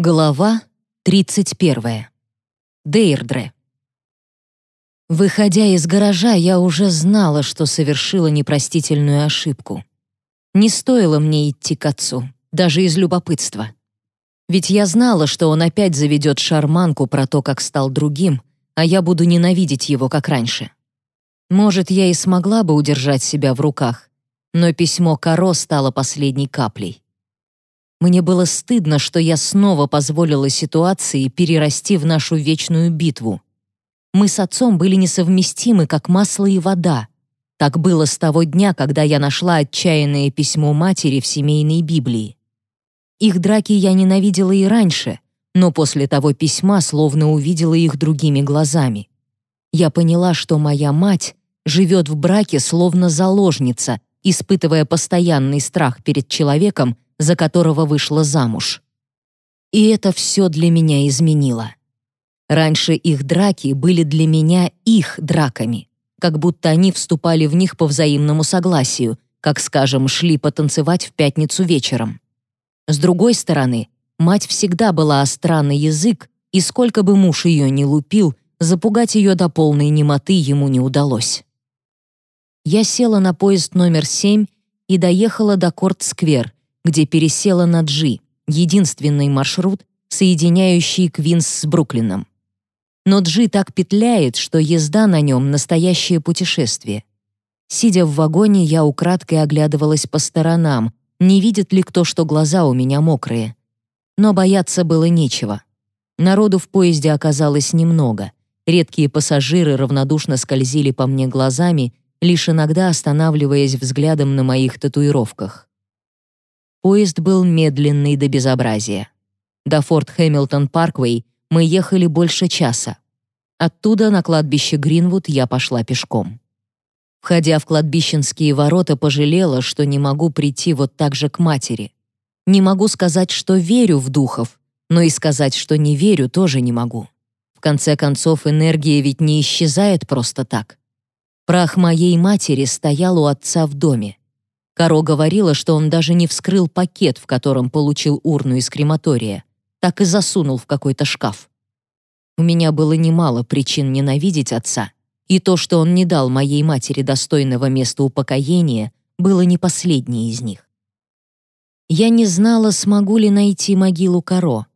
Глава 31. Дейрдре. Выходя из гаража, я уже знала, что совершила непростительную ошибку. Не стоило мне идти к отцу, даже из любопытства. Ведь я знала, что он опять заведет шарманку про то, как стал другим, а я буду ненавидеть его, как раньше. Может, я и смогла бы удержать себя в руках, но письмо Каро стало последней каплей. Мне было стыдно, что я снова позволила ситуации перерасти в нашу вечную битву. Мы с отцом были несовместимы, как масло и вода. Так было с того дня, когда я нашла отчаянное письмо матери в семейной Библии. Их драки я ненавидела и раньше, но после того письма словно увидела их другими глазами. Я поняла, что моя мать живет в браке словно заложница, испытывая постоянный страх перед человеком, за которого вышла замуж. И это все для меня изменило. Раньше их драки были для меня их драками, как будто они вступали в них по взаимному согласию, как, скажем, шли потанцевать в пятницу вечером. С другой стороны, мать всегда была остра на язык, и сколько бы муж ее ни лупил, запугать ее до полной немоты ему не удалось. Я села на поезд номер семь и доехала до Корт-сквер, где пересела на Джи, единственный маршрут, соединяющий Квинс с Бруклином. Но Джи так петляет, что езда на нем — настоящее путешествие. Сидя в вагоне, я украдкой оглядывалась по сторонам, не видит ли кто, что глаза у меня мокрые. Но бояться было нечего. Народу в поезде оказалось немного. Редкие пассажиры равнодушно скользили по мне глазами, лишь иногда останавливаясь взглядом на моих татуировках. Поезд был медленный до безобразия. До Форт Хэмилтон Парквей мы ехали больше часа. Оттуда на кладбище Гринвуд я пошла пешком. Входя в кладбищенские ворота, пожалела, что не могу прийти вот так же к матери. Не могу сказать, что верю в духов, но и сказать, что не верю, тоже не могу. В конце концов, энергия ведь не исчезает просто так. Прах моей матери стоял у отца в доме. Каро говорила, что он даже не вскрыл пакет, в котором получил урну из крематория, так и засунул в какой-то шкаф. У меня было немало причин ненавидеть отца, и то, что он не дал моей матери достойного места упокоения, было не последнее из них. Я не знала, смогу ли найти могилу Каро.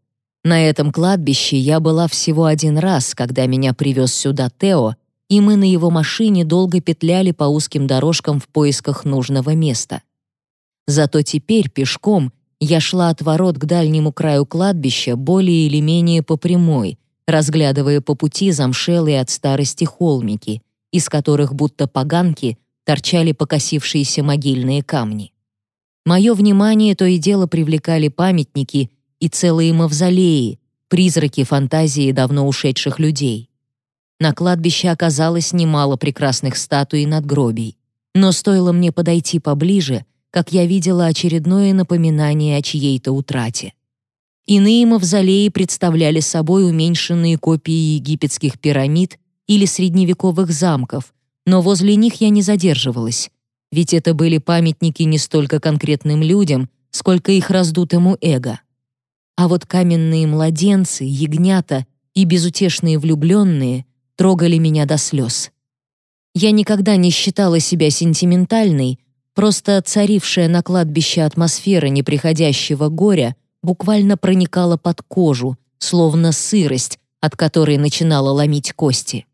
На этом кладбище я была всего один раз, когда меня привез сюда Тео, и мы на его машине долго петляли по узким дорожкам в поисках нужного места. Зато теперь пешком я шла от ворот к дальнему краю кладбища более или менее по прямой, разглядывая по пути замшелые от старости холмики, из которых будто поганки торчали покосившиеся могильные камни. Мое внимание то и дело привлекали памятники и целые мавзолеи, призраки фантазии давно ушедших людей. На кладбище оказалось немало прекрасных статуй и надгробий. Но стоило мне подойти поближе, как я видела очередное напоминание о чьей-то утрате. Иные мавзолеи представляли собой уменьшенные копии египетских пирамид или средневековых замков, но возле них я не задерживалась, ведь это были памятники не столько конкретным людям, сколько их раздутому эго. А вот каменные младенцы, ягнята и безутешные влюбленные трогали меня до слез. Я никогда не считала себя сентиментальной, просто царившая на кладбище атмосфера неприходящего горя буквально проникала под кожу, словно сырость, от которой начинала ломить кости.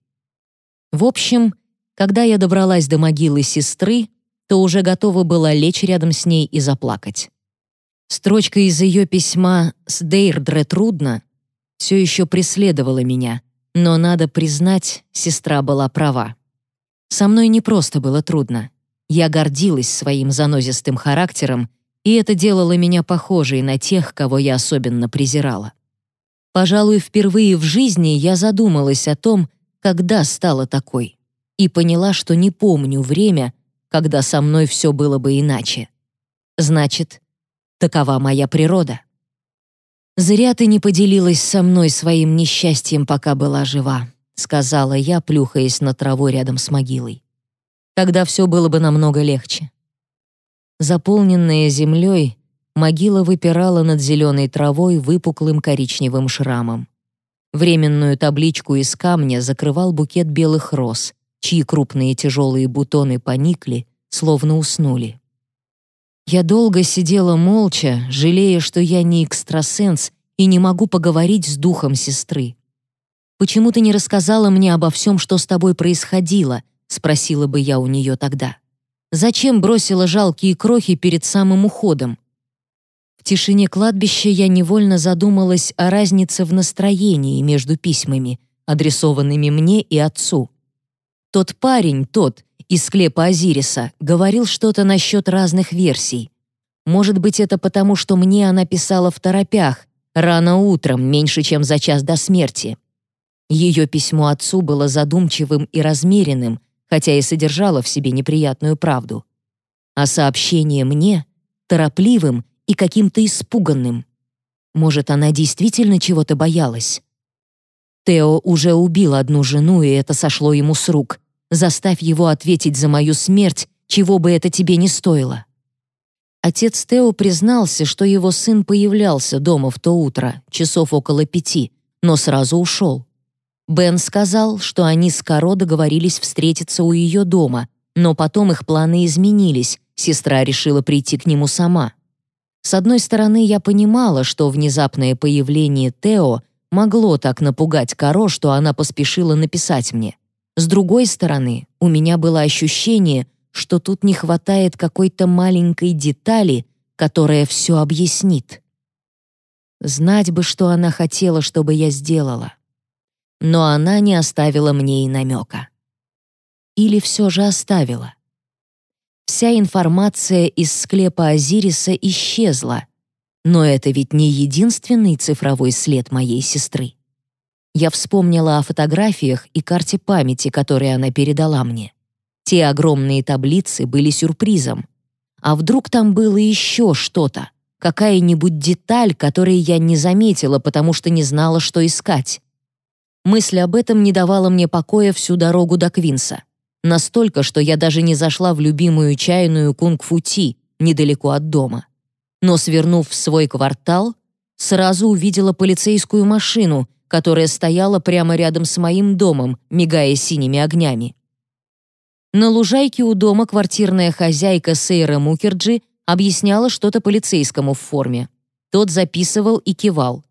В общем, когда я добралась до могилы сестры, то уже готова была лечь рядом с ней и заплакать. Строчка из ее письма «С Дейрдре трудно» все еще преследовала меня, но, надо признать, сестра была права. Со мной не просто было трудно. Я гордилась своим занозистым характером, и это делало меня похожей на тех, кого я особенно презирала. Пожалуй, впервые в жизни я задумалась о том, когда стала такой, и поняла, что не помню время, когда со мной все было бы иначе. Значит, такова моя природа. «Зря ты не поделилась со мной своим несчастьем, пока была жива», сказала я, плюхаясь на траву рядом с могилой. «Тогда все было бы намного легче». Заполненная землей, могила выпирала над зеленой травой выпуклым коричневым шрамом. Временную табличку из камня закрывал букет белых роз, чьи крупные тяжелые бутоны поникли, словно уснули. Я долго сидела молча, жалея, что я не экстрасенс и не могу поговорить с духом сестры. «Почему ты не рассказала мне обо всем, что с тобой происходило?» — спросила бы я у нее тогда. «Зачем бросила жалкие крохи перед самым уходом?» В тишине кладбища я невольно задумалась о разнице в настроении между письмами, адресованными мне и отцу. Тот парень, тот, из склепа Азириса говорил что-то насчет разных версий. Может быть, это потому, что мне она писала в торопях, рано утром, меньше чем за час до смерти. Ее письмо отцу было задумчивым и размеренным, хотя и содержало в себе неприятную правду. А сообщение мне — торопливым и каким-то испуганным. Может, она действительно чего-то боялась? Тео уже убил одну жену, и это сошло ему с рук. Заставь его ответить за мою смерть, чего бы это тебе не стоило. Отец Тео признался, что его сын появлялся дома в то утро, часов около пяти, но сразу ушел. Бен сказал, что они с Каро договорились встретиться у ее дома, но потом их планы изменились, сестра решила прийти к нему сама. С одной стороны, я понимала, что внезапное появление Тео могло так напугать Каро, что она поспешила написать мне. С другой стороны, у меня было ощущение, что тут не хватает какой-то маленькой детали, которая все объяснит. Знать бы, что она хотела, чтобы я сделала. Но она не оставила мне и намека. Или все же оставила. Вся информация из склепа Азириса исчезла, но это ведь не единственный цифровой след моей сестры. Я вспомнила о фотографиях и карте памяти, которые она передала мне. Те огромные таблицы были сюрпризом. А вдруг там было еще что-то? Какая-нибудь деталь, которой я не заметила, потому что не знала, что искать? Мысль об этом не давала мне покоя всю дорогу до Квинса. Настолько, что я даже не зашла в любимую чайную кунг-фу-ти недалеко от дома. Но, свернув в свой квартал, сразу увидела полицейскую машину, которая стояла прямо рядом с моим домом, мигая синими огнями. На лужайке у дома квартирная хозяйка Сейра Мукерджи объясняла что-то полицейскому в форме. Тот записывал и кивал.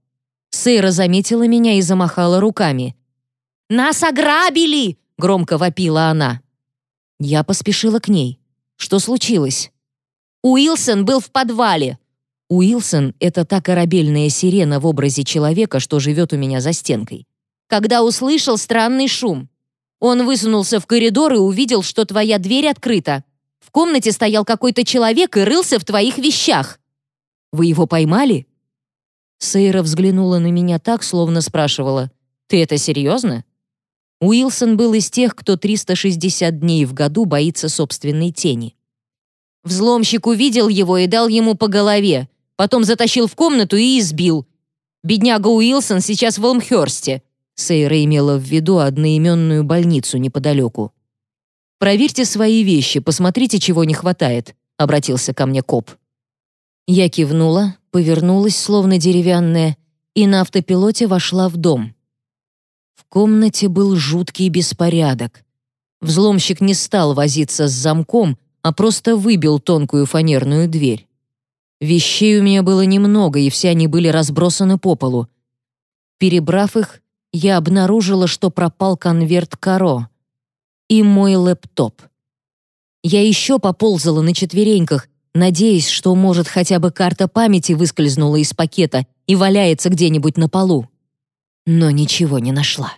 Сейра заметила меня и замахала руками. «Нас ограбили!» — громко вопила она. Я поспешила к ней. Что случилось? «Уилсон был в подвале. Уилсон — это та корабельная сирена в образе человека, что живет у меня за стенкой. Когда услышал странный шум. Он высунулся в коридор и увидел, что твоя дверь открыта. В комнате стоял какой-то человек и рылся в твоих вещах. Вы его поймали?» Сейра взглянула на меня так, словно спрашивала, «Ты это серьезно?» Уилсон был из тех, кто 360 дней в году боится собственной тени. Взломщик увидел его и дал ему по голове, Потом затащил в комнату и избил. Бедняга Уилсон сейчас в Олмхёрсте. Сейра имела в виду одноименную больницу неподалеку. «Проверьте свои вещи, посмотрите, чего не хватает», — обратился ко мне коп. Я кивнула, повернулась, словно деревянная, и на автопилоте вошла в дом. В комнате был жуткий беспорядок. Взломщик не стал возиться с замком, а просто выбил тонкую фанерную дверь. Вещей у меня было немного, и все они были разбросаны по полу. Перебрав их, я обнаружила, что пропал конверт Каро и мой лэптоп. Я еще поползала на четвереньках, надеясь, что, может, хотя бы карта памяти выскользнула из пакета и валяется где-нибудь на полу. Но ничего не нашла.